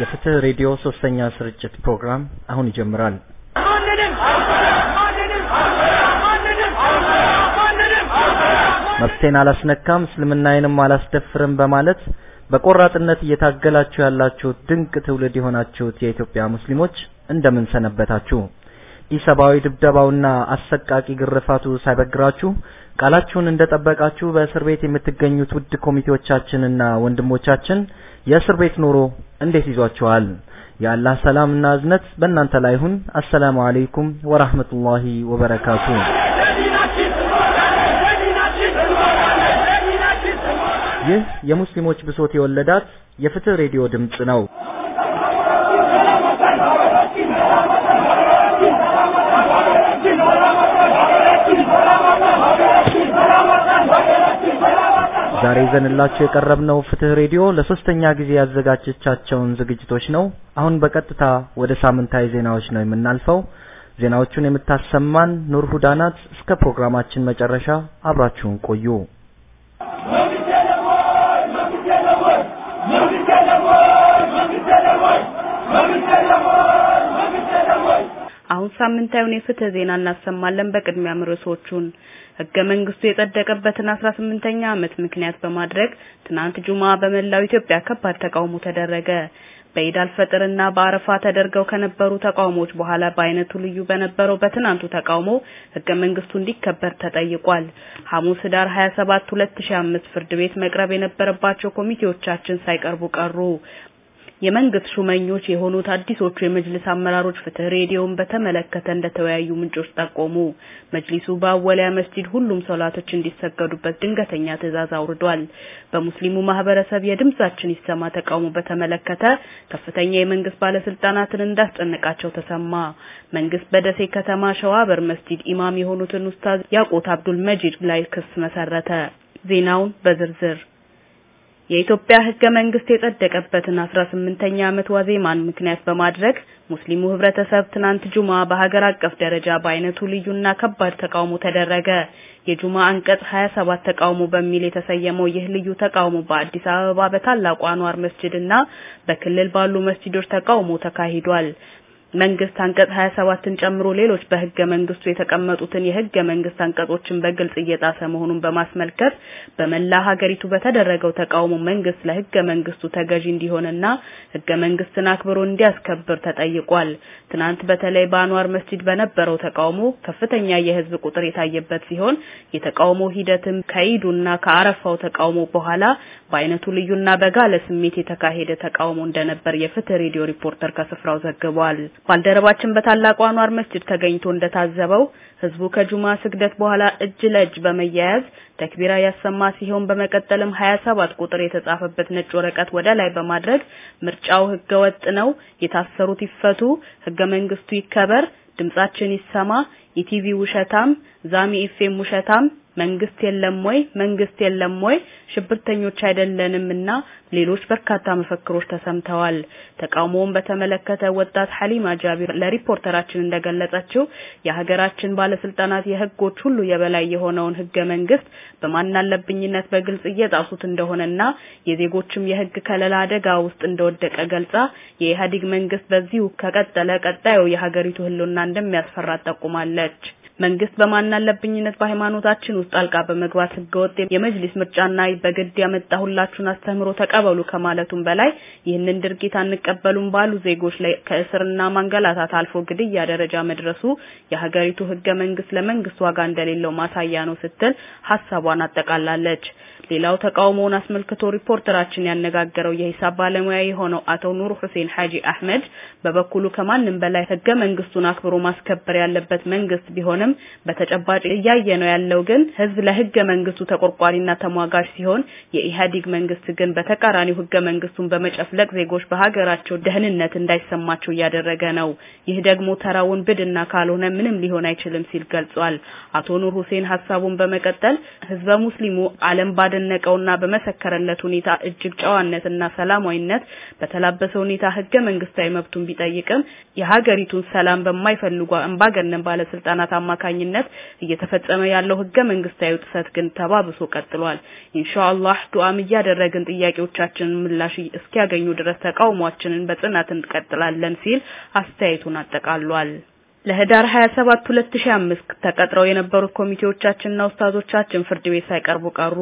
የፍትህ ሬዲዮ ሶስተኛ ስርጭት ፕሮግራም አሁን ይጀምራል። መብቴን አላስነካም እስልምናዬንም አላስደፍርም በማለት በቆራጥነት እየታገላችሁ ያላችሁት ድንቅ ትውልድ የሆናችሁት የኢትዮጵያ ሙስሊሞች እንደምን ሰነበታችሁ? ኢሰብአዊ ድብደባውና አሰቃቂ ግርፋቱ ሳይበግራችሁ ቃላችሁን እንደጠበቃችሁ በእስር ቤት የምትገኙት ውድ ኮሚቴዎቻችንና ወንድሞቻችን የእስር ቤት ኑሮ እንዴት ይዟችኋል? የአላህ ሰላምና እዝነት በእናንተ ላይ ይሁን። አሰላሙ አለይኩም ወራህመቱላሂ ወበረካቱ። ይህ የሙስሊሞች ብሶት የወለዳት የፍትህ ሬዲዮ ድምጽ ነው። ዛሬ ይዘንላችሁ የቀረብነው ፍትህ ሬዲዮ ለሶስተኛ ጊዜ ያዘጋጀቻቸውን ዝግጅቶች ነው። አሁን በቀጥታ ወደ ሳምንታዊ ዜናዎች ነው የምናልፈው። ዜናዎቹን የምታሰማን ኑር ሁዳ ናት። እስከ ፕሮግራማችን መጨረሻ አብራችሁን ቆዩ። አሁን ሳምንታዊውን የፍትህ ዜና እናሰማለን። በቅድሚያም ርዕሶቹን ህገ መንግስቱ የጸደቀበትን 18ኛ ዓመት ምክንያት በማድረግ ትናንት ጁማ በመላው ኢትዮጵያ ከባድ ተቃውሞ ተደረገ። በኢድ አልፈጥርና በአረፋ ተደርገው ከነበሩ ተቃውሞዎች በኋላ በአይነቱ ልዩ በነበረው በትናንቱ ተቃውሞ ህገ መንግስቱ እንዲከበር ተጠይቋል። ሐሙስ ህዳር 27 2005 ፍርድ ቤት መቅረብ የነበረባቸው ኮሚቴዎቻችን ሳይቀርቡ ቀሩ። የመንግስት ሹመኞች የሆኑት አዲሶቹ የመጅልስ አመራሮች ፍትህ ሬዲዮን በተመለከተ እንደተወያዩ ምንጮች ጠቆሙ። መጅሊሱ በአወሊያ መስጂድ ሁሉም ሶላቶች እንዲሰገዱበት ድንገተኛ ትዕዛዝ አውርዷል። በሙስሊሙ ማህበረሰብ የድምጻችን ይሰማ ተቃውሞ በተመለከተ ከፍተኛ የመንግስት ባለስልጣናትን እንዳስጨነቃቸው ተሰማ። መንግስት በደሴ ከተማ ሸዋበር መስጂድ ኢማም የሆኑትን ኡስታዝ ያቆት አብዱል መጂድ ላይ ክስ መሰረተ። ዜናውን በዝርዝር የኢትዮጵያ ህገ መንግስት የጸደቀበትን 18ኛ ዓመት ዋዜማን ምክንያት በማድረግ ሙስሊሙ ህብረተሰብ ትናንት ጁማ በሀገር አቀፍ ደረጃ በአይነቱ ልዩና ከባድ ተቃውሞ ተደረገ። የጁማ አንቀጽ 27 ተቃውሞ በሚል የተሰየመው ይህ ልዩ ተቃውሞ በአዲስ አበባ በታላቁ አንዋር መስጂድና በክልል ባሉ መስጂዶች ተቃውሞ ተካሂዷል። መንግስት አንቀጽ 27ን ጨምሮ ሌሎች በህገ መንግስቱ የተቀመጡትን የህገ መንግስት አንቀጾችን በግልጽ እየጣሰ መሆኑን በማስመልከት በመላ ሀገሪቱ በተደረገው ተቃውሞ መንግስት ለህገ መንግስቱ ተገዢ እንዲሆንና ህገ መንግስትን አክብሮ እንዲያስከብር ተጠይቋል። ትናንት በተለይ በአንዋር መስጂድ በነበረው ተቃውሞ ከፍተኛ የህዝብ ቁጥር የታየበት ሲሆን የተቃውሞ ሂደትም ከኢዱና ከአረፋው ተቃውሞ በኋላ በአይነቱ ልዩና በጋለ ስሜት የተካሄደ ተቃውሞ እንደነበር የፍትህ ሬዲዮ ሪፖርተር ከስፍራው ዘግቧል። ባልደረባችን በታላቁ አንዋር መስጂድ ተገኝቶ እንደታዘበው ህዝቡ ከጁማ ስግደት በኋላ እጅ ለእጅ በመያያዝ ተክቢራ ያሰማ ሲሆን በመቀጠልም 27 ቁጥር የተጻፈበት ነጭ ወረቀት ወደ ላይ በማድረግ ምርጫው ህገ ወጥ ነው፣ የታሰሩት ይፈቱ፣ ህገ መንግስቱ ይከበር፣ ድምጻችን ይሰማ፣ ኢቲቪ ውሸታም፣ ዛሚ ኤፍኤም ውሸታም መንግስት የለም ወይ መንግስት የለም ወይ ሽብርተኞች አይደለንምና ሌሎች በርካታ መፈክሮች ተሰምተዋል። ተቃውሞውን በተመለከተ ወጣት ሐሊማ ጃቢር ለሪፖርተራችን እንደገለጸችው የሀገራችን ባለስልጣናት የህጎች ሁሉ የበላይ የሆነውን ህገ መንግስት በማናለብኝነት በግልጽ እየጣሱት እንደሆነና የዜጎችም የህግ ከለላ አደጋ ውስጥ እንደወደቀ ገልጻ የኢህአዴግ መንግስት በዚሁ ከቀጠለ ቀጣዩ የሀገሪቱ ህልውና እንደሚያስፈራት ጠቁማለች። መንግስት በማናለብኝነት በሃይማኖታችን ውስጥ ጣልቃ በመግባት ህገወጥ የመጅሊስ ምርጫና በግድ ያመጣሁላችሁን አስተምህሮ ተቀበሉ ከማለቱም በላይ ይህንን ድርጊት አንቀበሉም ባሉ ዜጎች ላይ ከእስርና ማንገላታት አልፎ ግድያ ደረጃ መድረሱ የሀገሪቱ ህገ መንግስት ለመንግስት ዋጋ እንደሌለው ማሳያ ነው ስትል ሀሳቧን አጠቃላለች። ሌላው ተቃውሞውን አስመልክቶ ሪፖርተራችን ያነጋገረው የሂሳብ ባለሙያ የሆነው አቶ ኑር ሁሴን ሐጂ አህመድ በበኩሉ ከማንም በላይ ህገ መንግስቱን አክብሮ ማስከበር ያለበት መንግስት ቢሆንም በተጨባጭ እያየ ነው ያለው ግን ህዝብ ለህገ መንግስቱ ተቆርቋሪና ተሟጋች ሲሆን የኢህአዴግ መንግስት ግን በተቃራኒው ህገ መንግስቱን በመጨፍለቅ ዜጎች በሀገራቸው ደህንነት እንዳይሰማቸው እያደረገ ነው። ይህ ደግሞ ተራውን ብድና ካልሆነ ምንም ሊሆን አይችልም ሲል ገልጿል። አቶ ኑር ሁሴን ሀሳቡን በመቀጠል ህዝበ ሙስሊሙ ዓለም ባደነቀውና በመሰከረለት ሁኔታ እጅግ ጨዋነትና ሰላማዊነት በተላበሰ ሁኔታ ህገ መንግስታዊ መብቱን ቢጠይቅም የሀገሪቱን ሰላም በማይፈልጉ አምባገነን ባለስልጣናት አማካኝነት እየተፈጸመ ያለው ህገ መንግስታዊ ጥሰት ግን ተባብሶ ቀጥሏል። ኢንሻአላህ ዱዓም እያደረግን ጥያቄዎቻችንን ምላሽ እስኪያገኙ ድረስ ተቃውሟችንን በጽናት እንቀጥላለን ሲል አስተያየቱን አጠቃሏል። ለህዳር 27 2005 ተቀጥረው የነበሩት ኮሚቴዎቻችንና ኡስታዞቻችን ፍርድ ቤት ሳይቀርቡ ቀሩ።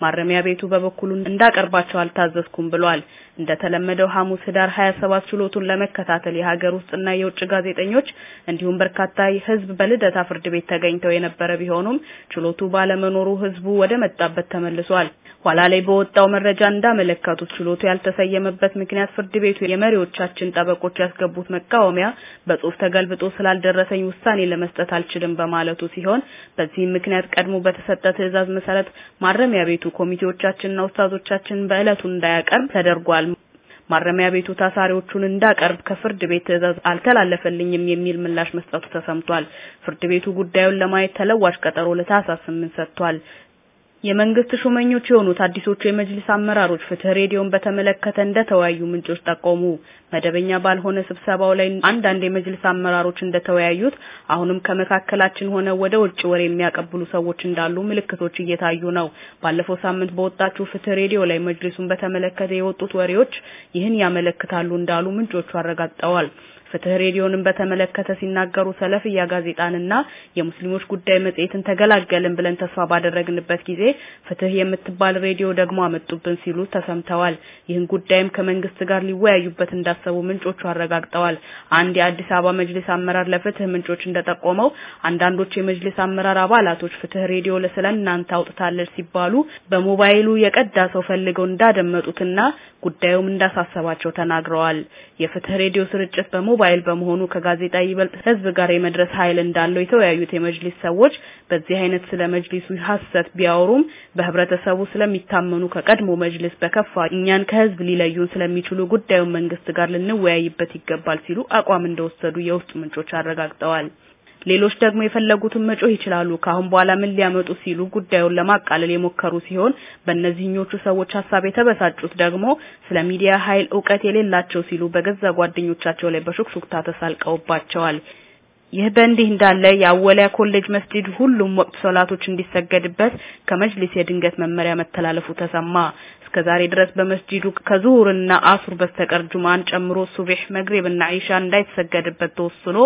ማረሚያ ቤቱ በበኩሉ እንዳቀርባቸው አልታዘዝኩም ብሏል። እንደተለመደው ሐሙስ ህዳር 27 ችሎቱን ለመከታተል የሀገር ውስጥና የውጭ ጋዜጠኞች እንዲሁም በርካታ ህዝብ በልደታ ፍርድ ቤት ተገኝተው የነበረ ቢሆኑም ችሎቱ ባለመኖሩ ህዝቡ ወደ መጣበት ተመልሷል። ኋላ ላይ በወጣው መረጃ እንዳመለከቱት ችሎቱ ያልተሰየመበት ምክንያት ፍርድ ቤቱ የመሪዎቻችን ጠበቆች ያስገቡት መቃወሚያ በጽሁፍ ተገልብጦ ስላልደረሰኝ ውሳኔ ለመስጠት አልችልም በማለቱ ሲሆን በዚህም ምክንያት ቀድሞ በተሰጠ ትዕዛዝ መሰረት ማረሚያ ቤቱ ኮሚቴዎቻችንና ኡስታዞቻችን በእለቱ እንዳያቀርብ ተደርጓል። ማረሚያ ቤቱ ታሳሪዎቹን እንዳቀርብ ከፍርድ ቤት ትዕዛዝ አልተላለፈልኝም የሚል ምላሽ መስጠቱ ተሰምቷል። ፍርድ ቤቱ ጉዳዩን ለማየት ተለዋጭ ቀጠሮ ለታህሳስ 8 ሰጥቷል። የመንግስት ሹመኞች የሆኑት አዲሶቹ የመጅሊስ አመራሮች ፍትህ ሬዲዮን በተመለከተ እንደተወያዩ ምንጮች ጠቆሙ። መደበኛ ባልሆነ ስብሰባው ላይ አንዳንድ የመጅሊስ አመራሮች እንደተወያዩት አሁንም ከመካከላችን ሆነ ወደ ውጭ ወሬ የሚያቀብሉ ሰዎች እንዳሉ ምልክቶች እየታዩ ነው። ባለፈው ሳምንት በወጣችው ፍትህ ሬዲዮ ላይ መጅሊሱን በተመለከተ የወጡት ወሬዎች ይህን ያመለክታሉ እንዳሉ ምንጮቹ አረጋግጠዋል። ፍትህ ሬዲዮንን በተመለከተ ሲናገሩ ሰለፍያ ጋዜጣንና የሙስሊሞች ጉዳይ መጽሔትን ተገላገልን ብለን ተስፋ ባደረግንበት ጊዜ ፍትህ የምትባል ሬዲዮ ደግሞ አመጡብን ሲሉ ተሰምተዋል። ይህን ጉዳይም ከመንግስት ጋር ሊወያዩበት እንዳሰቡ ምንጮቹ አረጋግጠዋል። አንድ የአዲስ አበባ መጅሊስ አመራር ለፍትህ ምንጮች እንደጠቆመው አንዳንዶች የመጅሊስ አመራር አባላቶች ፍትህ ሬዲዮ ለስለ እናንተ አውጥታለች ሲባሉ በሞባይሉ የቀዳ ሰው ፈልገው እንዳደመጡትና ጉዳዩም እንዳሳሰባቸው ተናግረዋል። የፍትህ ሬዲዮ ስርጭት በሞባይል በመሆኑ ከጋዜጣ ይበልጥ ህዝብ ጋር የመድረስ ኃይል እንዳለው የተወያዩት የመጅሊስ ሰዎች በዚህ አይነት ስለ መጅሊሱ ሐሰት ቢያወሩም በህብረተሰቡ ስለሚታመኑ ከቀድሞ መጅሊስ በከፋ እኛን ከህዝብ ሊለዩን ስለሚችሉ ጉዳዩን መንግስት ጋር ልንወያይበት ይገባል ሲሉ አቋም እንደወሰዱ የውስጥ ምንጮች አረጋግጠዋል። ሌሎች ደግሞ የፈለጉትን መጮህ ይችላሉ፣ ካሁን በኋላ ምን ሊያመጡ ሲሉ ጉዳዩን ለማቃለል የሞከሩ ሲሆን በእነዚህኞቹ ሰዎች ሀሳብ የተበሳጩት ደግሞ ስለ ሚዲያ ኃይል እውቀት የሌላቸው ሲሉ በገዛ ጓደኞቻቸው ላይ በሹክሹክታ ተሳልቀውባቸዋል። ይህ በእንዲህ እንዳለ የአወሊያ ኮሌጅ መስጂድ ሁሉም ወቅት ሶላቶች እንዲሰገድበት ከመጅሊስ የድንገት መመሪያ መተላለፉ ተሰማ። እስከዛሬ ድረስ በመስጂዱ ከዙሁርና አሱር በስተቀር ጁማን ጨምሮ ሱብህ፣ መግሪብና ኢሻ እንዳይሰገድበት ተወስኖ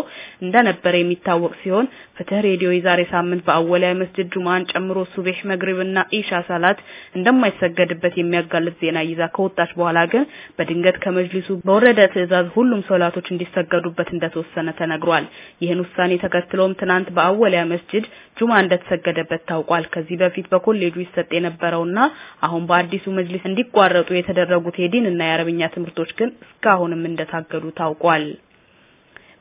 እንደነበረ የሚታወቅ ሲሆን ፍትህ ሬዲዮ የዛሬ ሳምንት በአወሊያ መስጂድ ጁማን ጨምሮ ሱብህ፣ መግሪብና ኢሻ ሰላት እንደማይሰገድበት የሚያጋልጥ ዜና ይዛ ከወጣች በኋላ ግን በድንገት ከመጅሊሱ በወረደ ትዕዛዝ ሁሉም ሶላቶች እንዲሰገዱበት እንደተወሰነ ተነግሯል። ይህን ውሳኔ ተከትሎም ትናንት በአወሊያ መስጂድ ጁማ እንደተሰገደበት ታውቋል። ከዚህ በፊት በኮሌጁ ይሰጥ የነበረውና አሁን በአዲሱ መጅሊስ እንዲቋረጡ የተደረጉት የዲንና የአረብኛ ትምህርቶች ግን እስካሁንም እንደታገዱ ታውቋል።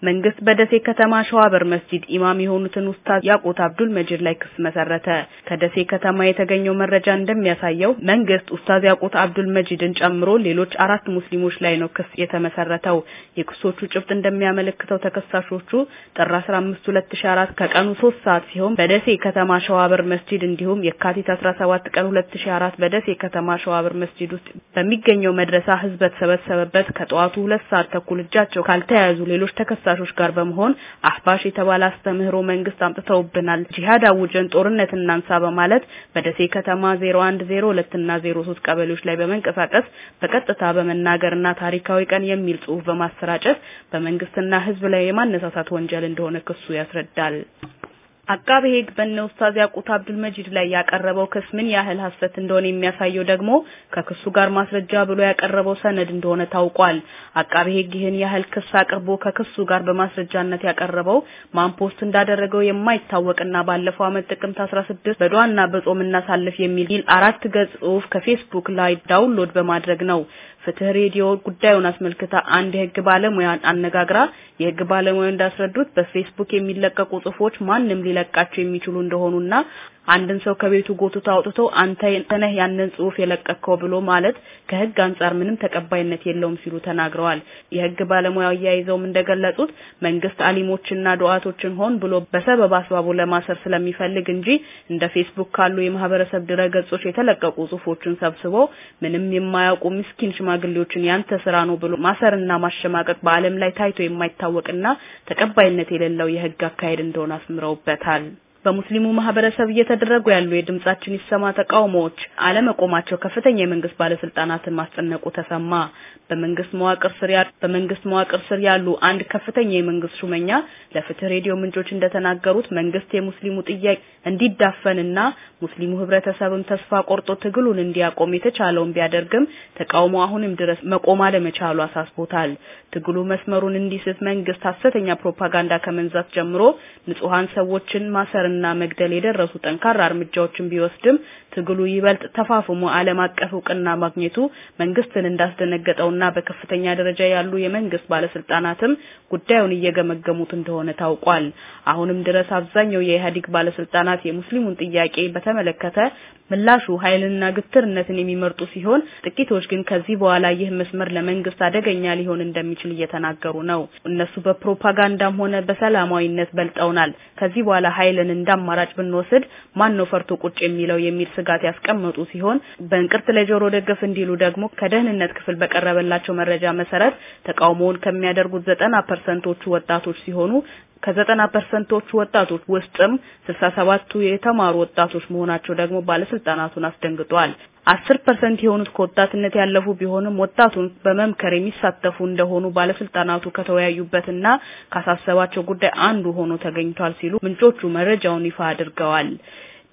መንግስት በደሴ ከተማ ሸዋበር መስጂድ ኢማም የሆኑትን ኡስታዝ ያቁት አብዱል መጂድ ላይ ክስ መሰረተ። ከደሴ ከተማ የተገኘው መረጃ እንደሚያሳየው መንግስት ኡስታዝ ያቁት አብዱል መጂድን ጨምሮ ሌሎች አራት ሙስሊሞች ላይ ነው ክስ የተመሰረተው። የክሶቹ ጭብጥ እንደሚያመለክተው ተከሳሾቹ ጥር 15 2004 ከቀኑ 3 ሰዓት ሲሆን በደሴ ከተማ ሸዋበር መስጂድ እንዲሁም የካቲት 17 ቀን 2004 በደሴ ከተማ ሸዋበር መስጂድ ውስጥ በሚገኘው መድረሳ ህዝብ በተሰበሰበበት ከጠዋቱ 2 ሰዓት ተኩል እጃቸው ካልተያያዙ ሌሎች ተከሳ ተከሳሾች ጋር በመሆን አህባሽ የተባለ አስተምህሮ መንግስት አምጥተውብናል፣ ጂሃድ አውጀን ጦርነት እናንሳ በማለት በደሴ ከተማ 01፣ 02 እና 03 ቀበሌዎች ላይ በመንቀሳቀስ በቀጥታ በመናገርና ታሪካዊ ቀን የሚል ጽሑፍ በማሰራጨት በመንግስትና ህዝብ ላይ የማነሳሳት ወንጀል እንደሆነ ክሱ ያስረዳል። አቃቤ ሕግ በእነ ኡስታዝ ያቁት አብዱል መጂድ ላይ ያቀረበው ክስ ምን ያህል ሐሰት እንደሆነ የሚያሳየው ደግሞ ከክሱ ጋር ማስረጃ ብሎ ያቀረበው ሰነድ እንደሆነ ታውቋል። አቃቤ ሕግ ይህን ያህል ክስ አቅርቦ ከክሱ ጋር በማስረጃነት ያቀረበው ማን post እንዳደረገው የማይታወቅና ባለፈው ዓመት ጥቅምት 16 በዱዓና በጾም እናሳልፍ የሚል አራት ገጽ ጽሑፍ ከፌስቡክ ላይ download በማድረግ ነው። ፍትህ ሬዲዮ ጉዳዩን አስመልክታ አንድ የህግ ባለሙያ አነጋግራ የህግ ባለሙያው እንዳስረዱት በፌስቡክ የሚለቀቁ ጽሁፎች ማንም ሊለቃቸው የሚችሉ እንደሆኑና አንድን ሰው ከቤቱ ጎትቶ አውጥቶ አንተ ነህ ያንን ጽሑፍ የለቀከው ብሎ ማለት ከህግ አንጻር ምንም ተቀባይነት የለውም ሲሉ ተናግረዋል። የህግ ባለሙያው አያይዘውም እንደገለጹት መንግስት አሊሞችና ዱዓቶችን ሆን ብሎ በሰበብ አስባቡ ለማሰር ስለሚፈልግ እንጂ እንደ ፌስቡክ ካሉ የማህበረሰብ ድረገጾች የተለቀቁ ጽሑፎችን ሰብስቦ ምንም የማያውቁ ምስኪን ሽማግሌዎችን ያንተ ስራ ነው ብሎ ማሰርና ማሸማቀቅ በዓለም ላይ ታይቶ የማይታወቅና ተቀባይነት የሌለው የህግ አካሄድ እንደሆነ አስምረውበታል። በሙስሊሙ ማህበረሰብ እየተደረጉ ያሉ የድምጻችን ይሰማ ተቃውሞዎች አለመቆማቸው ከፍተኛ የመንግስት ባለስልጣናትን ማስጨነቁ ተሰማ። በመንግስት መዋቅር ስር ያሉ በመንግስት መዋቅር ስር ያሉ አንድ ከፍተኛ የመንግስት ሹመኛ ለፍትህ ሬዲዮ ምንጮች እንደተናገሩት መንግስት የሙስሊሙ ጥያቄ እንዲዳፈንና ሙስሊሙ ህብረተሰብም ተስፋ ቆርጦ ትግሉን እንዲያቆም የተቻለውን ቢያደርግም ተቃውሞ አሁንም ድረስ መቆም አለመቻሉ አሳስቦታል። ትግሉ መስመሩን እንዲስት መንግስት ሐሰተኛ ፕሮፓጋንዳ ከመንዛት ጀምሮ ንጹሃን ሰዎችን ማሰርና መግደል የደረሱ ጠንካራ እርምጃዎችን ቢወስድም ትግሉ ይበልጥ ተፋፍሞ ዓለም አቀፍ እውቅና ማግኘቱ መንግስትን እንዳስደነገጠውና በከፍተኛ ደረጃ ያሉ የመንግስት ባለስልጣናትም ጉዳዩን እየገመገሙት እንደሆነ ታውቋል። አሁንም ድረስ አብዛኛው የኢህአዴግ ባለስልጣናት የሙስሊሙን ጥያቄ በተመለከተ ምላሹ ኃይልና ግትርነትን የሚመርጡ ሲሆን ጥቂቶች ግን ከዚህ በኋላ ይህ መስመር ለመንግስት አደገኛ ሊሆን እንደሚችል እየተናገሩ ነው። እነሱ በፕሮፓጋንዳም ሆነ በሰላማዊነት በልጠውናል። ከዚህ በኋላ ኃይልን እንዳማራጭ ብንወስድ ማን ነው ፈርቶ ቁጭ የሚለው የሚል ስጋት ያስቀመጡ ሲሆን በእንቅርት ለጆሮ ደግፍ እንዲሉ ደግሞ ከደህንነት ክፍል በቀረበላቸው መረጃ መሰረት ተቃውሞውን ከሚያደርጉት ዘጠና ፐርሰንቶቹ ወጣቶች ሲሆኑ ከዘጠና ፐርሰንቶቹ ወጣቶች ውስጥም ስልሳ ሰባቱ የተማሩ ወጣቶች መሆናቸው ደግሞ ባለስልጣናቱን አስደንግጧል። አስር ፐርሰንት የሆኑት ከወጣትነት ያለፉ ቢሆንም ወጣቱን በመምከር የሚሳተፉ እንደሆኑ ባለስልጣናቱ ከተወያዩበትና ካሳሰባቸው ጉዳይ አንዱ ሆኖ ተገኝቷል ሲሉ ምንጮቹ መረጃውን ይፋ አድርገዋል።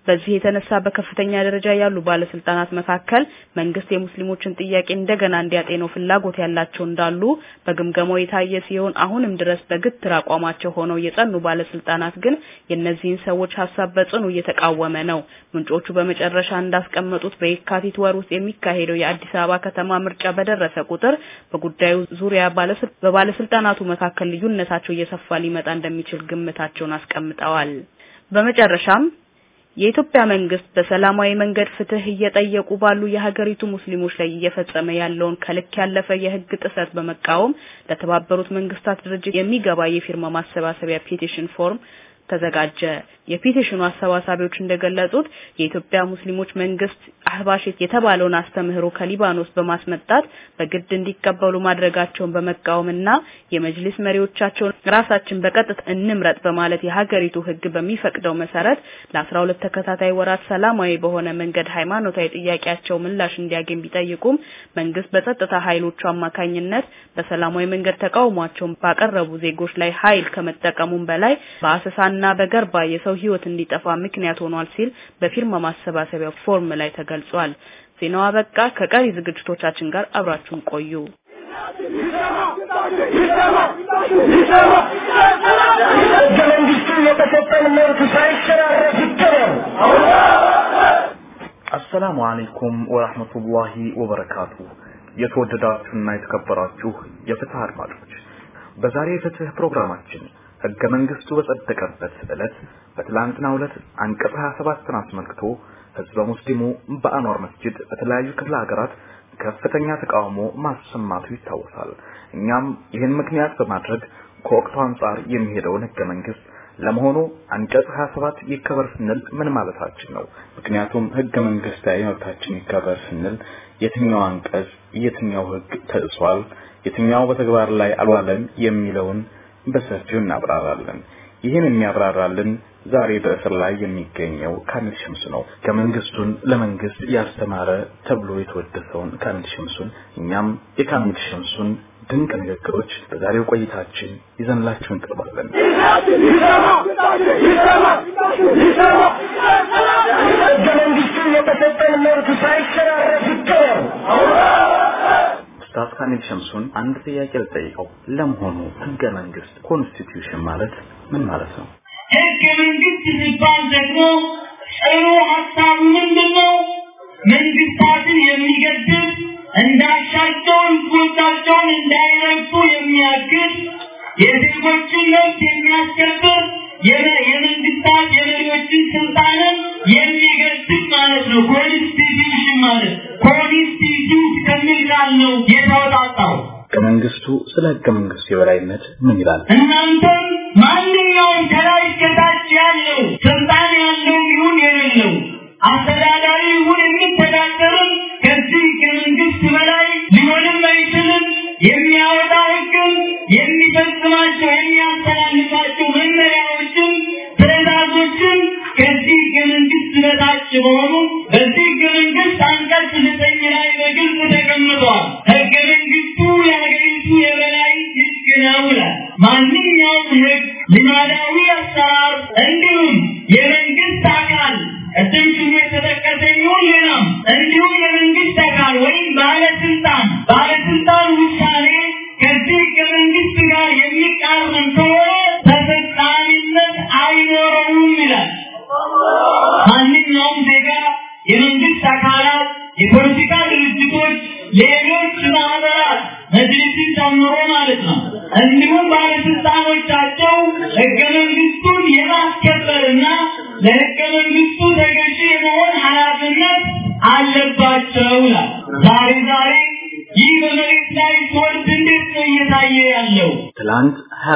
በዚህ የተነሳ በከፍተኛ ደረጃ ያሉ ባለስልጣናት መካከል መንግስት የሙስሊሞችን ጥያቄ እንደገና እንዲያጤነው ፍላጎት ያላቸው እንዳሉ በግምገማው የታየ ሲሆን አሁንም ድረስ በግትር አቋማቸው ሆነው የጸኑ ባለስልጣናት ግን የእነዚህን ሰዎች ሀሳብ በጽኑ እየተቃወመ ነው። ምንጮቹ በመጨረሻ እንዳስቀመጡት በየካቲት ወር ውስጥ የሚካሄደው የአዲስ አበባ ከተማ ምርጫ በደረሰ ቁጥር በጉዳዩ ዙሪያ በባለስልጣናቱ መካከል ልዩነታቸው እየሰፋ ሊመጣ እንደሚችል ግምታቸውን አስቀምጠዋል። በመጨረሻም የኢትዮጵያ መንግስት በሰላማዊ መንገድ ፍትህ እየጠየቁ ባሉ የሀገሪቱ ሙስሊሞች ላይ እየፈጸመ ያለውን ከልክ ያለፈ የህግ ጥሰት በመቃወም ለተባበሩት መንግስታት ድርጅት የሚገባ የፊርማ ማሰባሰቢያ petition form ተዘጋጀ። የ petition ኡ አሰባሳቢዎች እንደገለጹት የኢትዮጵያ ሙስሊሞች መንግስት አህባሽ የተባለውን አስተምህሮ ከሊባኖስ በማስመጣት በግድ እንዲቀበሉ ማድረጋቸውን በመቃወምና የመጅሊስ መሪዎቻቸውን ራሳችን በቀጥታ እንምረጥ በማለት የሀገሪቱ ህግ በሚፈቅደው መሰረት ለአስራ ሁለት ተከታታይ ወራት ሰላማዊ በሆነ መንገድ ሃይማኖታዊ ጥያቄያቸው ምላሽ እንዲያገኝ ቢጠይቁም መንግስት በጸጥታ ኃይሎቹ አማካኝነት በሰላማዊ መንገድ ተቃውሟቸውን ባቀረቡ ዜጎች ላይ ኃይል ከመጠቀሙም በላይ በአሳሳና በገርባ የሰው ህይወት እንዲጠፋ ምክንያት ሆኗል ሲል በፊርማ ማሰባሰቢያው form ላይ ተገልጿል። ዜናው አበቃ። ከቀሪ ዝግጅቶቻችን ጋር አብራችሁን ቆዩ። መንግስቱ የተሰጠን መብት አሰላሙ አለይኩም ወራህመቱላሂ ወበረካቱ። የተወደዳችሁና የተከበራችሁ የፍትህ አድማጮች በዛሬ የፍትህ ፕሮግራማችን ህገ መንግስቱ በጸደቀበት ዕለት በትላንትናው ዕለት አንቀጽ 27ን አስመልክቶ ህዝበ ሙስሊሙ በአንዋር መስጂድ በተለያዩ ክፍለ ሀገራት ከፍተኛ ተቃውሞ ማሰማቱ ይታወሳል። እኛም ይህን ምክንያት በማድረግ ከወቅቱ አንጻር የሚሄደውን ህገ መንግስት ለመሆኑ አንቀጽ 27 ይከበር ስንል ምን ማለታችን ነው? ምክንያቱም ህገ መንግስታዊ መብታችን ይከበር ስንል የትኛው አንቀጽ የትኛው ህግ ተጥሷል፣ የትኛው በተግባር ላይ አልዋለም የሚለውን በሰፊው እናብራራለን። ይህን የሚያብራራልን ዛሬ በእስር ላይ የሚገኘው ካሚል ሸምሱ ነው። ከመንግስቱን ለመንግስት ያስተማረ ተብሎ የተወደሰውን ካሚል ሸምሱን እኛም የካሚል ሸምሱን ድንቅ ንግግሮች በዛሬው ቆይታችን ይዘንላችሁ እንቀርባለን። መንግስቱ የተሰጠን መብት ሳይሸራረፍ ይከበር። ኡስታዝ ካሚል ሸምሱን አንድ ጥያቄ ልጠይቀው። ለመሆኑ ህገ መንግስት constitution ማለት ምን ማለት ነው? ህገ መንግስት ሲባል ደግሞ ጽኑ ሀሳብ ምንድን ነው? መንግስታትን የሚገድብ እንዳሻቸውን ጉዳቸውን እንዳይረግጡ የሚያግድ የዜጎችን መብት የሚያስከብር የመንግስታት የመሪዎችን ስለ ህገ መንግስት የበላይነት ምን ይላል? እናንተም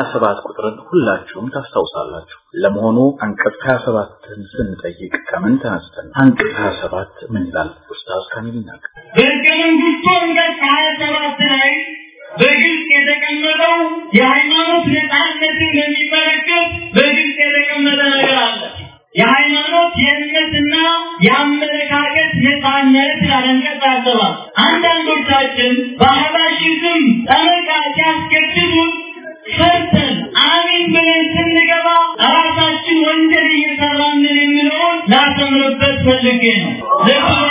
27 ቁጥርን ሁላችሁም ታስታውሳላችሁ። ለመሆኑ አንቀጽ 27ን ስንጠይቅ ከምን ተነስተን? አንቀጽ 27 ምን ይላል? ኡስታዝ ካሚል ይናገር። በህገመንግስቱ አንቀጽ 27 ላይ በግልጽ የተቀመጠው የሃይማኖት ነጻነትን በሚመለከት በግልጽ የተቀመጠ ነገር አለ። የሃይማኖት የእምነትና የአመለካከት ነጻነት ይላል አንቀጽ 27። አንዳንዶቻችን በአህባሺዝም ጠመ سے لکھے ہیں۔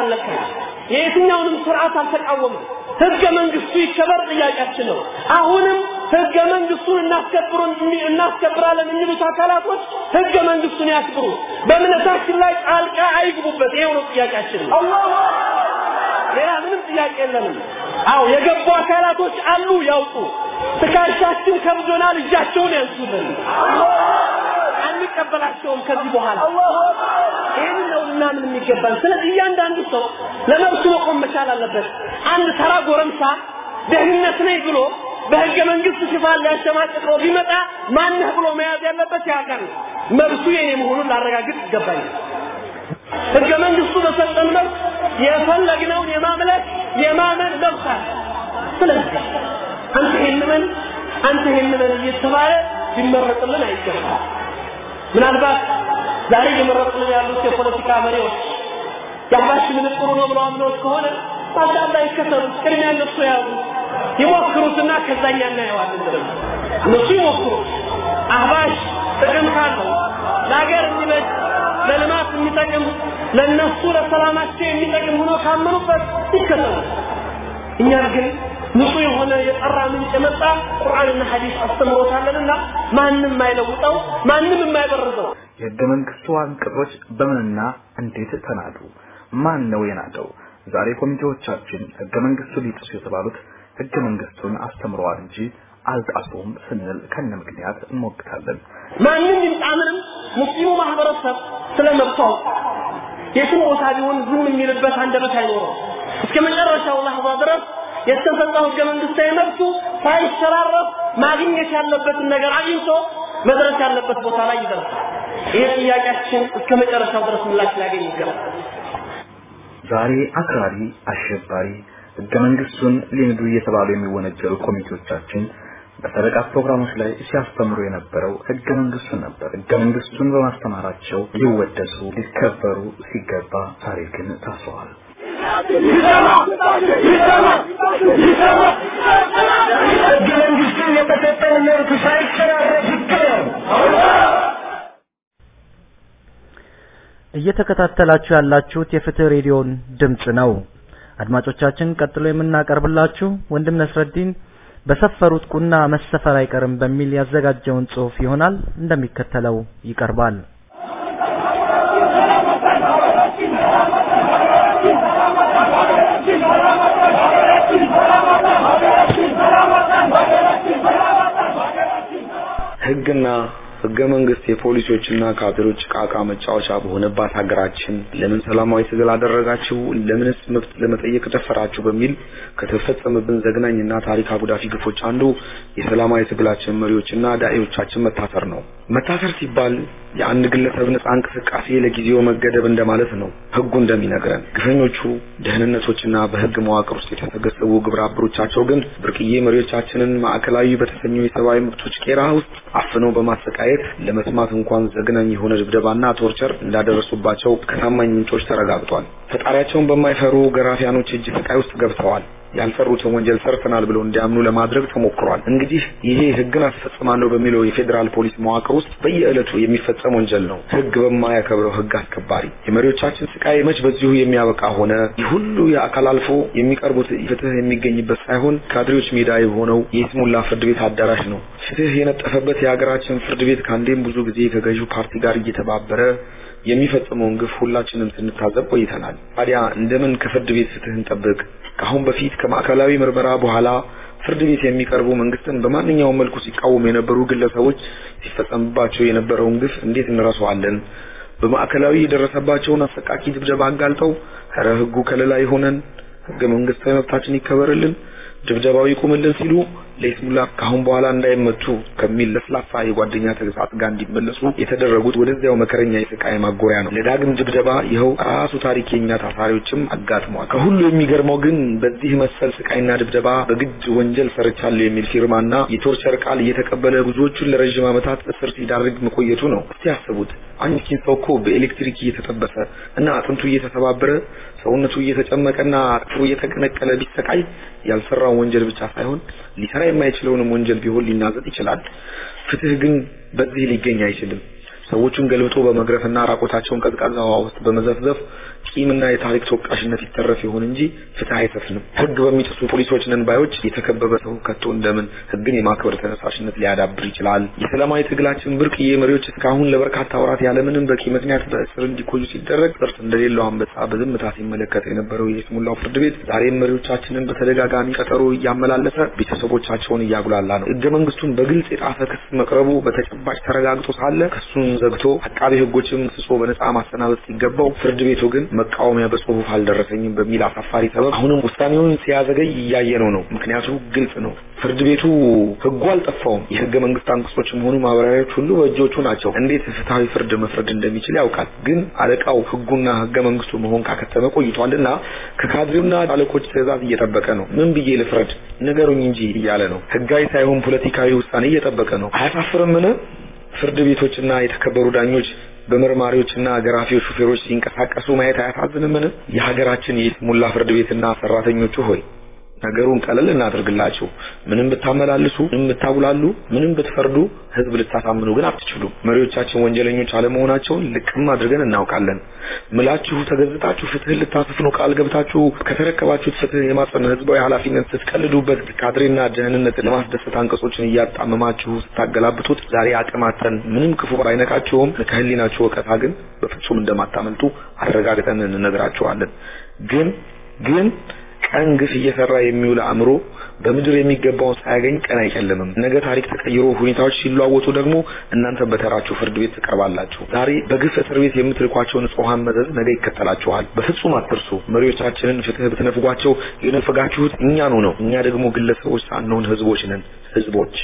አልነካም። የየትኛውንም ስርዓት አልተቃወምም። ህገ መንግስቱ ይከበር ጥያቄያችን ነው። አሁንም ህገ መንግስቱን እናስከብሩን እናስከብራለን የሚሉት አካላቶች ህገ መንግስቱን ያስብሩ፣ በእምነታችን ላይ ጣልቃ አይግቡበት። ይሄው ነው ጥያቄያችን። ሌላ ምንም ጥያቄ የለንም። አዎ የገቡ አካላቶች አሉ፣ ያውጡ። ትከሻችን ከብዶናል፣ እጃቸውን ያንሱልን። አይቀበላቸውም ከዚህ በኋላ። ይህን ነው ልናምን የሚገባን። ስለዚህ እያንዳንዱ ሰው ለመብቱ መቆም መቻል አለበት። አንድ ተራ ጎረምሳ ደህንነት ነኝ ብሎ በህገ መንግስት ሽፋን ሊያሸማቅቀው ቢመጣ ማነህ ብሎ መያዝ ያለበት ያቀር ነው። መብቱ የኔ መሆኑን ላረጋግጥ ይገባኛል። ህገ መንግስቱ በሰጠን መብት የፈለግነውን የማምለክ የማመን መብት ስለዚህ አንተ ይህን አንተ ይህን እየተባለ ሊመረጥልን አይገባም። ምናልባት ዛሬ እየመረጡን ያሉት የፖለቲካ መሪዎች። ያባችንን ጥሩ ነው ብለው አምነውት ከሆነ አንዳንድ አይከተሉት ቅድሚያ እነሱ ያሉ ይሞክሩትና ከዛኛ እናየዋለን ብለው እነሱ ይሞክሩት አህባሽ ጥቅም ካለው ለሀገር የሚበጅ ለልማት የሚጠቅም ለእነሱ ለሰላማቸው የሚጠቅም ሆኖ ካመኑበት ይከተሉት። እኛን ግን ንጹህ የሆነ የጠራ ምንጭ የመጣ ቁርአንና ሐዲስ አስተምሮታለንና ማንም የማይለውጠው ማንም የማይበርዘው የህገ መንግስቱ አንቀጾች በምንና እንዴት ተናዱ? ማን ነው የናደው? ዛሬ ኮሚቴዎቻችን ህገ መንግስቱ ሊጥሱ የተባሉት ህገ መንግስቱን አስተምረዋል እንጂ አልጣሱም ስንል ከነ ምክንያት እንሞግታለን። ማንም ይምጣ ምንም ሙስሊሙ ማህበረሰብ ስለ መብቱ የትም ቦታ ቢሆን ዝም የሚልበት አንደበት አይኖረው እስከ መጨረሻው ላህዛ ድረስ የተሰጠው ህገ መንግስታዊ መብቱ ሳይሸራረፍ ማግኘት ያለበትን ነገር አግኝቶ መድረስ ያለበት ቦታ ላይ ይደርሳል። ይህ ጥያቄያችን እስከ መጨረሻው ድረስ ምላሽ ሊያገኝ ይገባል። ዛሬ አክራሪ፣ አሸባሪ ህገ መንግስቱን ሊንዱ እየተባሉ የሚወነጀሉ ኮሚቴዎቻችን በሰደቃ ፕሮግራሞች ላይ ሲያስተምሩ የነበረው ህገ መንግስቱን ነበር። ህገ መንግስቱን በማስተማራቸው ሊወደሱ ሊከበሩ ሲገባ ዛሬ ግን ታስረዋል። እየተከታተላችሁ ያላችሁት የፍትህ ሬዲዮን ድምጽ ነው። አድማጮቻችን ቀጥሎ የምናቀርብላችሁ ወንድም ነስረዲን በሰፈሩት ቁና መሰፈር አይቀርም በሚል ያዘጋጀውን ጽሑፍ ይሆናል። እንደሚከተለው ይቀርባል። ህግና ህገ መንግስት የፖሊሶችና ካድሬዎች ቃቃ መጫወቻ በሆነባት ሀገራችን ለምን ሰላማዊ ትግል አደረጋችሁ? ለምንስ መብት ለመጠየቅ ደፈራችሁ? በሚል ከተፈጸመብን ዘግናኝና ታሪክ አጉዳፊ ግፎች አንዱ የሰላማዊ ትግላችን መሪዎችና ዳኤዎቻችን መታሰር ነው። መታሰር ሲባል የአንድ ግለሰብ ነጻ እንቅስቃሴ ለጊዜው መገደብ እንደማለት ነው። ህጉ እንደሚነግረን ግፈኞቹ ደህንነቶችና በህግ መዋቅር ውስጥ የተሰገሰቡ ግብረ አበሮቻቸው ግን ብርቅዬ መሪዎቻችንን ማዕከላዊ በተሰኘው የሰብአዊ መብቶች ቄራ ውስጥ አፍነው በማሰቃየት ለመስማት እንኳን ዘግናኝ የሆነ ድብደባና ቶርቸር እንዳደረሱባቸው ከታማኝ ምንጮች ተረጋግጧል። ፈጣሪያቸውን በማይፈሩ ገራፊያኖች እጅ ስቃይ ውስጥ ገብተዋል። ያልሰሩትን ወንጀል ሰርተናል ብለው እንዲያምኑ ለማድረግ ተሞክሯል። እንግዲህ ይሄ ህግን አስፈጽማለሁ በሚለው የፌዴራል ፖሊስ መዋቅር ውስጥ በየዕለቱ የሚፈጸም ወንጀል ነው። ህግ በማያከብረው ህግ አስከባሪ የመሪዎቻችን ስቃይ መች በዚሁ የሚያበቃ ሆነ? ይህ ሁሉ የአካል አልፎ የሚቀርቡት ፍትህ የሚገኝበት ሳይሆን ካድሬዎች ሜዳ የሆነው የይስሙላ ፍርድ ቤት አዳራሽ ነው። ፍትህ የነጠፈበት የሀገራችን ፍርድ ቤት ከአንዴም ብዙ ጊዜ ከገዢው ፓርቲ ጋር እየተባበረ የሚፈጽመውን ግፍ ሁላችንም ስንታዘብ ቆይተናል። ታዲያ እንደምን ከፍርድ ቤት ፍትህ እንጠብቅ? ከአሁን በፊት ከማዕከላዊ ምርመራ በኋላ ፍርድ ቤት የሚቀርቡ መንግስትን በማንኛውም መልኩ ሲቃወሙ የነበሩ ግለሰቦች ሲፈጸምባቸው የነበረውን ግፍ እንዴት እንረሳዋለን? በማዕከላዊ የደረሰባቸውን አሰቃቂ ድብደባ አጋልጠው ኧረ ህጉ ከለላ ይሆነን፣ ህገ መንግስታዊ መብታችን ይከበርልን፣ ድብደባው ይቁምልን ሲሉ ለይስሙላ ካሁን በኋላ እንዳይመቱ ከሚል ለስላሳ የጓደኛ ተግሳጽ ጋር እንዲመለሱ የተደረጉት ወደዚያው መከረኛ የስቃይ ማጎሪያ ነው። ለዳግም ድብደባ ይኸው ራሱ ታሪክ የኛ ታሳሪዎችም አጋጥሟል። ከሁሉ የሚገርመው ግን በዚህ መሰል ስቃይና ድብደባ በግድ ወንጀል ሰርቻለሁ የሚል ፊርማና የቶርቸር ቃል እየተቀበለ ብዙዎቹን ለረዥም ዓመታት እስር ሲዳርግ መቆየቱ ነው። እስቲ ያስቡት። አንድ ምስኪን ሰው እኮ በኤሌክትሪክ እየተጠበሰ እና አጥንቱ እየተሰባበረ ሰውነቱ እየተጨመቀና ጥፍሩ እየተቀነቀለ ቢሰቃይ ያልሰራውን ወንጀል ብቻ ሳይሆን ሊሰራ የማይችለውንም ወንጀል ቢሆን ሊናዘጥ ይችላል። ፍትህ ግን በዚህ ሊገኝ አይችልም። ሰዎቹን ገልብጦ በመግረፍና ራቆታቸውን ቀዝቃዛ ውሃ ውስጥ በመዘፍዘፍ ቂምና የታሪክ ተወቃሽነት ይተረፍ ይሆን እንጂ ፍትህ አይሰፍንም። ህግ በሚጥሱ ፖሊሶች ነን ባዮች የተከበበ ሰው ከቶ እንደምን ህግን የማክበር ተነሳሽነት ሊያዳብር ይችላል? የሰላማዊ ትግላችን ብርቅዬ መሪዎች እስካሁን ለበርካታ ወራት ያለምንም በቂ ምክንያት በእስር እንዲቆዩ ሲደረግ ጥርስ እንደሌለው አንበሳ በዝምታ ሲመለከት የነበረው የይስሙላው ፍርድ ቤት ዛሬም መሪዎቻችንን በተደጋጋሚ ቀጠሮ እያመላለሰ ቤተሰቦቻቸውን እያጉላላ ነው። ህገ መንግስቱን በግልጽ የጣሰ ክስ መቅረቡ በተጨባጭ ተረጋግጦ ሳለ ክሱን ዘግቶ አቃቤ ህጎችም ስሶ በነጻ ማሰናበት ሲገባው ፍርድ ቤቱ ግን መቃወሚያ በጽሁፍ አልደረሰኝም በሚል አሳፋሪ ሰበብ አሁንም ውሳኔውን ሲያዘገይ እያየነው ነው። ምክንያቱ ግልጽ ነው። ፍርድ ቤቱ ህጉ አልጠፋውም። የህገ መንግስት አንቀጾችም ሆኑ ማብራሪያዎች ሁሉ በእጆቹ ናቸው። እንዴት ፍትሐዊ ፍርድ መፍረድ እንደሚችል ያውቃል። ግን አለቃው ህጉና ህገ መንግስቱ መሆን ካከተመ ቆይቷልና ከካድሬውና አለቆች ትዕዛዝ እየጠበቀ ነው። ምን ብዬ ልፍረድ ንገሩኝ እንጂ እያለ ነው። ህጋዊ ሳይሆን ፖለቲካዊ ውሳኔ እየጠበቀ ነው። አያሳፍርምን? ፍርድ ቤቶችና የተከበሩ ዳኞች በመርማሪዎችና ገራፊዎች ሹፌሮች ሲንቀሳቀሱ ማየት አያሳዝንምን? የሀገራችን የይስሙላ ፍርድ ቤትና ሰራተኞቹ ሆይ ነገሩን ቀለል እናደርግላችሁ። ምንም ብታመላልሱ፣ ምንም ብታጉላሉ፣ ምንም ብትፈርዱ ህዝብ ልታሳምኑ ግን አትችሉም። መሪዎቻችን ወንጀለኞች አለመሆናቸውን ልቅም አድርገን እናውቃለን። ምላችሁ ተገዝታችሁ ፍትህ ልታሰፍኑ ቃል ገብታችሁ ከተረከባችሁት ፍትህ የማጸን ህዝባዊ ኃላፊነት ስትቀልዱበት ካድሬና ደህንነትን ለማስደሰት አንቀጾችን እያጣመማችሁ ስታገላብጡት ዛሬ አቅማተን ምንም ክፉ ባይነካችሁም ከህሊናችሁ ወቀታ ግን በፍጹም እንደማታመልጡ አረጋግጠን እንነግራችኋለን። ግን ግን ቀን ግፍ እየሰራ የሚውል አእምሮ በምድር የሚገባውን ሳያገኝ ቀን አይጨልምም። ነገ ታሪክ ተቀይሮ ሁኔታዎች ሲለዋወጡ ደግሞ እናንተ በተራችሁ ፍርድ ቤት ትቀርባላችሁ። ዛሬ በግፍ እስር ቤት የምትልኳቸው ንጹሐን መዘዝ ነገ ይከተላችኋል። በፍጹም አትርሱ። መሪዎቻችንን ፍትህ ብትነፍጓቸው የነፈጋችሁት እኛኑ ነው። እኛ ደግሞ ግለሰቦች ሳንሆን ህዝቦች ነን። ህዝቦች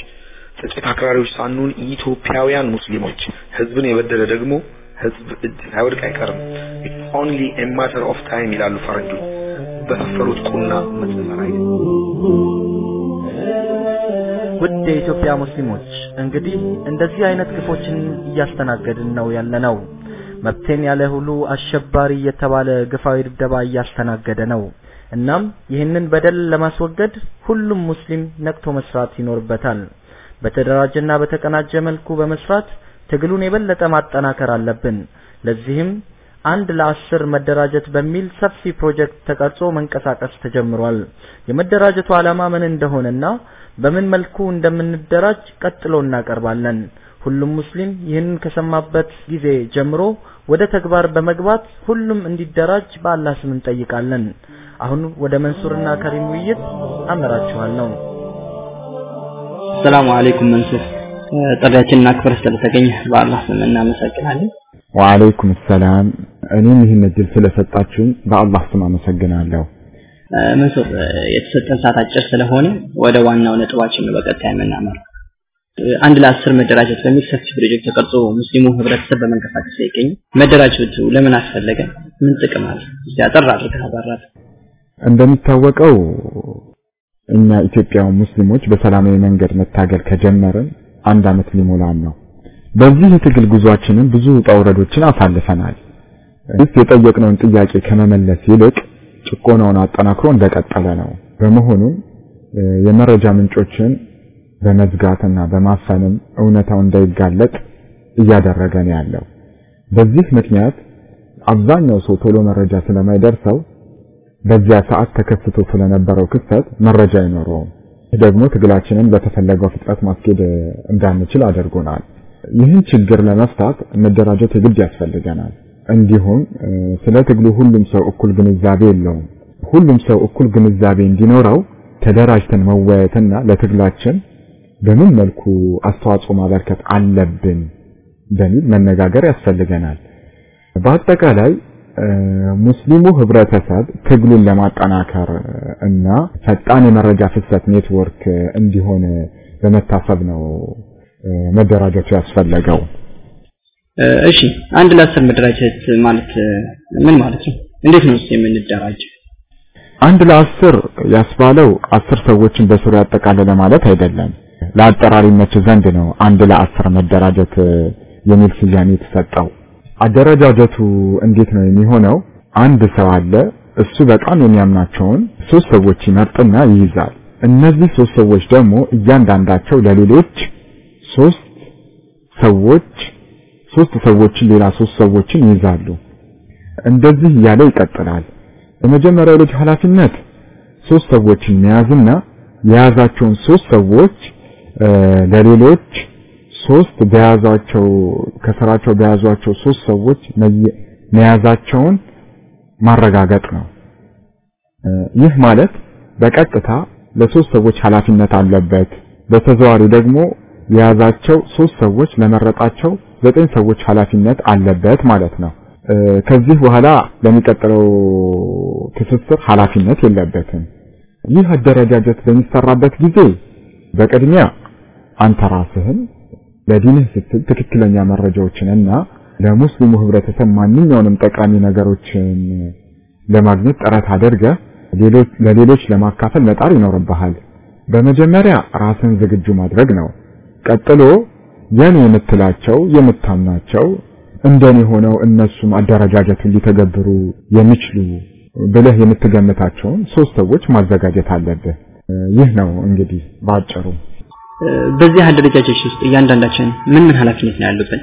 ጥቂት አክራሪዎች ሳንሆን ኢትዮጵያውያን ሙስሊሞች። ህዝብን የበደለ ደግሞ ህዝብ እጅ ሳይወድቅ አይቀርም። only a matter of time ይላሉ ፈረንጆች። በሰፈሩት ቁና አይደለም። ውድ የኢትዮጵያ ሙስሊሞች እንግዲህ እንደዚህ አይነት ግፎችን እያስተናገድን ነው ያለነው። መብቴን ያለ ሁሉ አሸባሪ የተባለ ግፋዊ ድብደባ እያስተናገደ ነው። እናም ይህንን በደል ለማስወገድ ሁሉም ሙስሊም ነቅቶ መስራት ይኖርበታል። በተደራጀና በተቀናጀ መልኩ በመስራት ትግሉን የበለጠ ማጠናከር አለብን። ለዚህም አንድ ለአስር መደራጀት በሚል ሰፊ ፕሮጀክት ተቀርጾ መንቀሳቀስ ተጀምሯል። የመደራጀቱ ዓላማ ምን እንደሆነና በምን መልኩ እንደምንደራጅ ቀጥሎ እናቀርባለን። ሁሉም ሙስሊም ይህንን ከሰማበት ጊዜ ጀምሮ ወደ ተግባር በመግባት ሁሉም እንዲደራጅ በአላህ ስም እንጠይቃለን። አሁን ወደ መንሱርና ከሪም ውይይት አመራችኋለሁ። ሰላም አለይኩም መንሱር፣ ጥሪያችንን አክብረህ ስለተገኘ በአላህ ስም እናመሰግናለን። ወአለይኩም ሰላም። እኔም ይህን እድል ስለሰጣችሁኝ በአላህ ስም አመሰግናለሁ። መንሱር፣ የተሰጠን ሰዓት አጭር ስለሆነ ወደ ዋናው ነጥባችን ነው በቀጣይ የምናመራው። አንድ ለአስር መደራጀት በሚል ሰፊ ፕሮጀክት ተቀርጾ ሙስሊሙ ህብረተሰብ በመንቀሳቀስ ይገኛል። መደራጀቱ ለምን አስፈለገ? ምን ጥቅም አለ? እስቲ አጠር አድርገህ እንደሚታወቀው እኛ ኢትዮጵያውያን ሙስሊሞች በሰላማዊ መንገድ መታገል ከጀመርን አንድ አመት ሊሞላን ነው። በዚህ የትግል ጉዟችንን ብዙ ውጣ ውረዶችን አሳልፈናል። እስ የጠየቅነውን ጥያቄ ከመመለስ ይልቅ ጭቆናውን አጠናክሮ እንደቀጠለ ነው። በመሆኑም የመረጃ ምንጮችን በመዝጋትና በማፈንም እውነታው እንዳይጋለጥ እያደረገ ነው ያለው። በዚህ ምክንያት አብዛኛው ሰው ቶሎ መረጃ ስለማይደርሰው በዚያ ሰዓት ተከስቶ ስለነበረው ክስተት መረጃ አይኖረውም። ይህ ደግሞ ትግላችንን በተፈለገው ፍጥነት ማስኬድ እንዳንችል አድርጎናል። ይህን ችግር ለመፍታት መደራጀት የግድ ያስፈልገናል። እንዲሁም ስለ ትግሉ ሁሉም ሰው እኩል ግንዛቤ የለውም። ሁሉም ሰው እኩል ግንዛቤ እንዲኖረው ተደራጅተን መወያየትና ለትግላችን በምን መልኩ አስተዋጽኦ ማበርከት አለብን በሚል መነጋገር ያስፈልገናል። በአጠቃላይ ሙስሊሙ ህብረተሰብ ትግሉን ለማጠናከር እና ፈጣን የመረጃ ፍሰት ኔትወርክ እንዲሆን በመታሰብ ነው መደራጀቱ ያስፈለገው። እሺ አንድ ለአስር መደራጀት ማለት ምን ማለት ነው? እንዴት ነው የምንደራጀው? አንድ ለአስር ያስባለው አስር ሰዎችን በስሩ ያጠቃለለ ማለት አይደለም። ለአጠራር ይመች ዘንድ ነው አንድ ለአስር መደራጀት የሚል ስያሜ የተሰጠው። አደረጃጀቱ እንዴት ነው የሚሆነው? አንድ ሰው አለ። እሱ በጣም የሚያምናቸውን ሶስት ሰዎች ይመርጥና ይይዛል። እነዚህ ሶስት ሰዎች ደግሞ እያንዳንዳቸው ለሌሎች ሶስት ሰዎች ሶስት ሰዎችን ሌላ ሶስት ሰዎችን ይይዛሉ። እንደዚህ እያለ ይቀጥላል። የመጀመሪያው ልጅ ኃላፊነት ሶስት ሰዎችን መያዝና የያዛቸውን ሶስት ሰዎች ለሌሎች ሶስት በያዛቸው ከስራቸው በያዟቸው ሶስት ሰዎች መያዛቸውን ማረጋገጥ ነው። ይህ ማለት በቀጥታ ለሶስት ሰዎች ኃላፊነት አለበት። በተዘዋዋሪ ደግሞ የያዛቸው ሶስት ሰዎች ለመረጣቸው ዘጠኝ ሰዎች ኃላፊነት አለበት ማለት ነው። ከዚህ በኋላ ለሚቀጥለው ትስስር ኃላፊነት የለበትም። ይህ አደረጃጀት በሚሰራበት ጊዜ በቅድሚያ አንተ ራስህን ለዲንህ ስትል ትክክለኛ መረጃዎችን እና ለሙስሊሙ ህብረተሰብ ማንኛውንም ጠቃሚ ነገሮችን ለማግኘት ጥረት አድርገህ ለሌሎች ለማካፈል መጣር ይኖርብሃል። በመጀመሪያ ራስን ዝግጁ ማድረግ ነው። ቀጥሎ የኔ የምትላቸው የምታምናቸው እንደኔ ሆነው እነሱም አደረጃጀቱን ሊተገብሩ የሚችሉ ብለህ የምትገምታቸውን ሶስት ሰዎች ማዘጋጀት አለብህ። ይህ ነው እንግዲህ በአጭሩ። በዚህ አደረጃጀት ውስጥ እያንዳንዳችን ምን ምን ኃላፊነት ነው ያሉብን?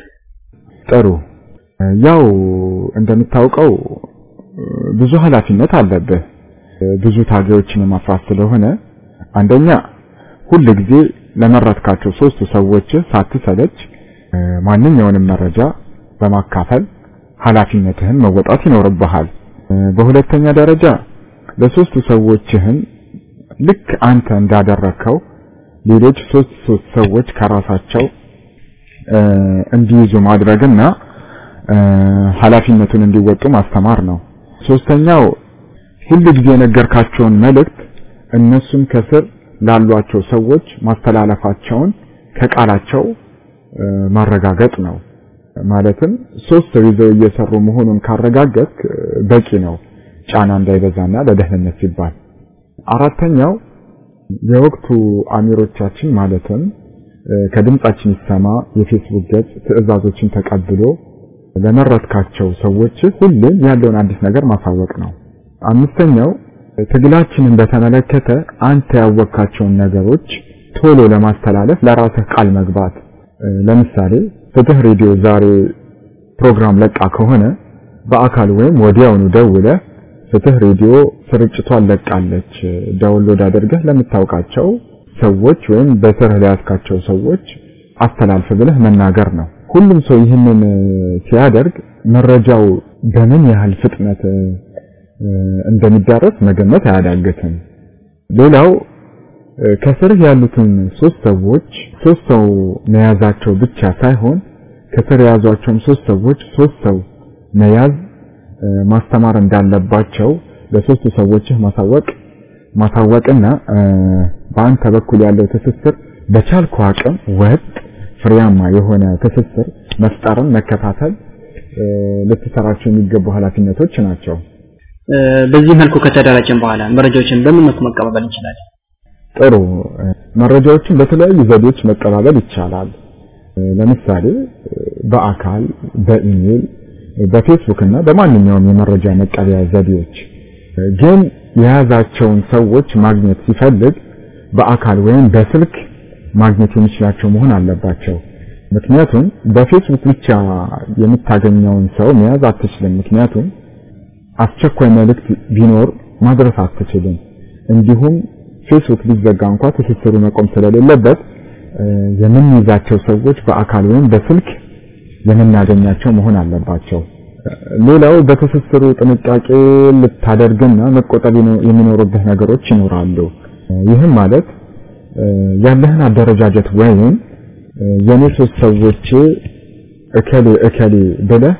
ጥሩ። ያው እንደምታውቀው ብዙ ኃላፊነት አለብህ። ብዙ ታጋዮችን የማፍራት ስለሆነ አንደኛ ሁል ጊዜ ለመረጥካቸው ሶስቱ ሰዎች ሳትሰለች ማንኛውንም መረጃ በማካፈል ኃላፊነትህን መወጣት ይኖርብሃል። በሁለተኛ ደረጃ ለሶስቱ ሰዎችህን ልክ አንተ እንዳደረከው ሌሎች ሶስት ሶስት ሰዎች ከራሳቸው እንዲይዙ ማድረግና ኃላፊነቱን እንዲወጡ ማስተማር ነው። ሶስተኛው ሁል ጊዜ የነገርካቸውን መልእክት እነሱም ከስር ላሏቸው ሰዎች ማስተላለፋቸውን ከቃላቸው ማረጋገጥ ነው። ማለትም ሶስት ሰው ይዘው እየሰሩ መሆኑን ካረጋገጥ በቂ ነው፣ ጫና እንዳይበዛና ለደህንነት ሲባል። አራተኛው የወቅቱ አሚሮቻችን ማለትም ከድምጻችን ይሰማ የፌስቡክ ገጽ ትዕዛዞችን ተቀብሎ ለመረጥካቸው ሰዎች ሁሌም ያለውን አዲስ ነገር ማሳወቅ ነው። አምስተኛው ትግላችንን በተመለከተ አንተ ያወቅካቸውን ነገሮች ቶሎ ለማስተላለፍ ለራስህ ቃል መግባት። ለምሳሌ ፍትህ ሬዲዮ ዛሬ ፕሮግራም ለቃ ከሆነ በአካል ወይም ወዲያውኑ ደውለ ፍትህ ሬዲዮ ስርጭቷን ለቃለች download አድርገህ ለምታውቃቸው ሰዎች ወይም በስርህ ለያዝካቸው ሰዎች አስተላልፍ ብለህ መናገር ነው። ሁሉም ሰው ይህንን ሲያደርግ መረጃው በምን ያህል ፍጥነት እንደሚዳረስ መገመት አያዳግትም። ሌላው ከስርህ ያሉትን ሶስት ሰዎች ሶስት ሰው መያዛቸው ብቻ ሳይሆን ከስር የያዟቸውም ሶስት ሰዎች ሶስት ሰው መያዝ ማስተማር እንዳለባቸው ለሶስቱ ሰዎችህ ማሳወቅ ማሳወቅና በአንተ በኩል ያለው ትስስር በቻልኩ አቅም ወጥ ፍሬያማ የሆነ ትስስር መፍጠርን መከታተል ልትሰራቸው የሚገቡ ኃላፊነቶች ናቸው። በዚህ መልኩ ከተደራጀን በኋላ መረጃዎችን በምን መልኩ መቀባበል እንችላለን? ጥሩ መረጃዎችን በተለያዩ ዘዴዎች መቀባበል ይቻላል። ለምሳሌ በአካል፣ በኢሜል፣ በፌስቡክ እና በማንኛውም የመረጃ መቀበያ ዘዴዎች ግን የያዛቸውን ሰዎች ማግኘት ሲፈልግ በአካል ወይም በስልክ ማግኘት የሚችላቸው መሆን አለባቸው። ምክንያቱም በፌስቡክ ብቻ የምታገኘውን ሰው መያዝ አትችልም። ምክንያቱም አስቸኳይ መልእክት ቢኖር ማድረስ አትችልም። እንዲሁም ፌስቡክ ቢዘጋ እንኳ ትስስሩ መቆም ስለሌለበት የምንይዛቸው ሰዎች በአካል ወይም በስልክ የምናገኛቸው መሆን አለባቸው። ሌላው በትስስሩ ጥንቃቄ ልታደርግና መቆጠብ የሚኖርብህ ነገሮች ይኖራሉ። ይህም ማለት ያለህን አደረጃጀት ወይም የኔ ሶስት ሰዎች እከሌ እከሌ ብለህ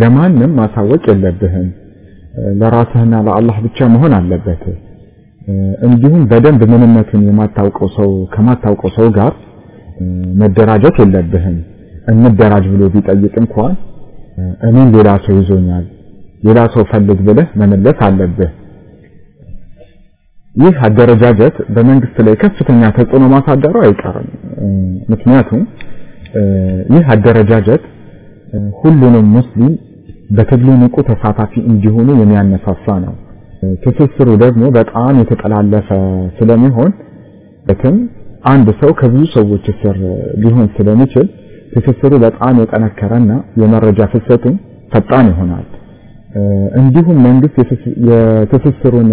ለማንም ማሳወቅ የለብህም። ለራስህና ለአላህ ብቻ መሆን አለበት። እንዲሁም በደንብ ምንነቱን የማታውቀው ሰው ከማታውቀው ሰው ጋር መደራጀት የለብህም። እንደራጅ ብሎ ቢጠይቅ እንኳን እኔን ሌላ ሰው ይዞኛል፣ ሌላ ሰው ፈልግ ብለህ መመለስ አለብህ። ይህ አደረጃጀት በመንግስት ላይ ከፍተኛ ተጽዕኖ ማሳደሩ አይቀርም። ምክንያቱም ይህ አደረጃጀት ሁሉንም ሙስሊም በትግሉ ንቁ ተሳታፊ እንዲሆኑ የሚያነሳሳ ነው። ትስስሩ ደግሞ በጣም የተጠላለፈ ስለሚሆን በትም አንድ ሰው ከብዙ ሰዎች ስር ሊሆን ስለሚችል ትስስሩ በጣም የጠነከረና የመረጃ ፍሰቱም ፈጣን ይሆናል። እንዲሁም መንግስት የትስስሩን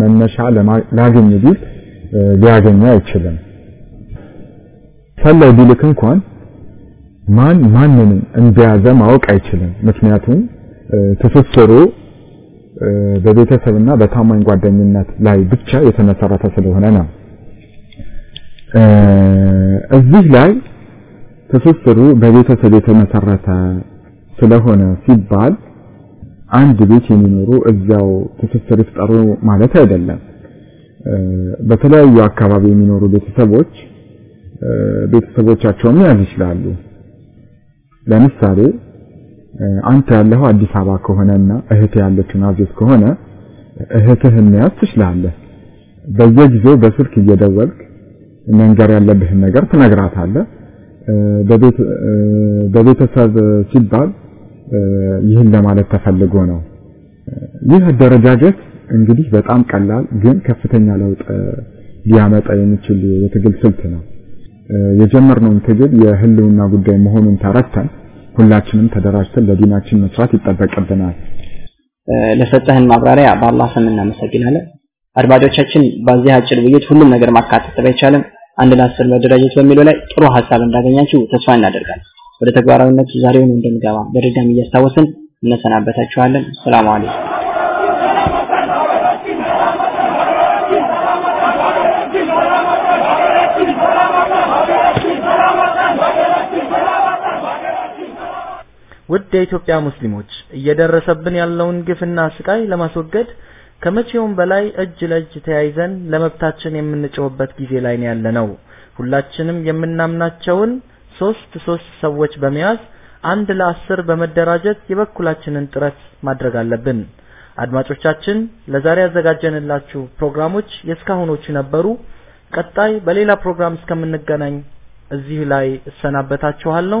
መነሻ ላገኝ ቢል ሊያገኘው አይችልም። ሰላይ ቢልክ እንኳን ማን ማንንም እንደያዘ ማወቅ አይችልም። ምክንያቱም ትስስሩ በቤተሰብና በታማኝ ጓደኝነት ላይ ብቻ የተመሰረተ ስለሆነ ነው። እዚህ ላይ ትስስሩ በቤተሰብ የተመሰረተ ስለሆነ ሲባል አንድ ቤት የሚኖሩ እዚያው ትስስር ይፍጠሩ ማለት አይደለም። በተለያዩ አካባቢ የሚኖሩ ቤተሰቦች ቤተሰቦቻቸውን መያዝ ይችላሉ። ለምሳሌ አንተ ያለኸው አዲስ አበባ ከሆነና እህት ያለችው ናዝሬት ከሆነ እህትህን መያዝ ትችላለህ። በየጊዜው በስልክ እየደወልክ መንገር ያለብህን ነገር ትነግራታለህ። በቤተሰብ ሲባል ይህን ለማለት ተፈልጎ ነው። ይህ አደረጃጀት እንግዲህ በጣም ቀላል ግን ከፍተኛ ለውጥ ሊያመጣ የሚችል የትግል ስልት ነው። የጀመርነውን ትግል የህልውና ጉዳይ መሆኑን ተረድተን ሁላችንም ተደራጅተን ለዲናችን መስራት ይጠበቅብናል። ለሰጠህን ማብራሪያ በአላህ ስም እናመሰግናለን። አድማጮቻችን በዚህ አጭር ውይይት ሁሉም ነገር ማካተት ባይቻልም አንድ ለአስር መደራጀት በሚለው ላይ ጥሩ ሀሳብ እንዳገኛችሁ ተስፋ እናደርጋለን። ወደ ተግባራዊነት ዛሬውኑ እንደምገባ በድጋሚ እያስታወስን እንሰናበታችኋለን። ሰላም አለይኩም። ውድ የኢትዮጵያ ሙስሊሞች እየደረሰብን ያለውን ግፍና ስቃይ ለማስወገድ ከመቼውም በላይ እጅ ለእጅ ተያይዘን ለመብታችን የምንጮህበት ጊዜ ላይ ነው ያለነው። ሁላችንም የምናምናቸውን ሶስት ሶስት ሰዎች በመያዝ አንድ ለአስር በመደራጀት የበኩላችንን ጥረት ማድረግ አለብን። አድማጮቻችን ለዛሬ ያዘጋጀንላችሁ ፕሮግራሞች የእስካሁኖቹ ነበሩ። ቀጣይ በሌላ ፕሮግራም እስከምንገናኝ እዚህ ላይ እሰናበታችኋለሁ።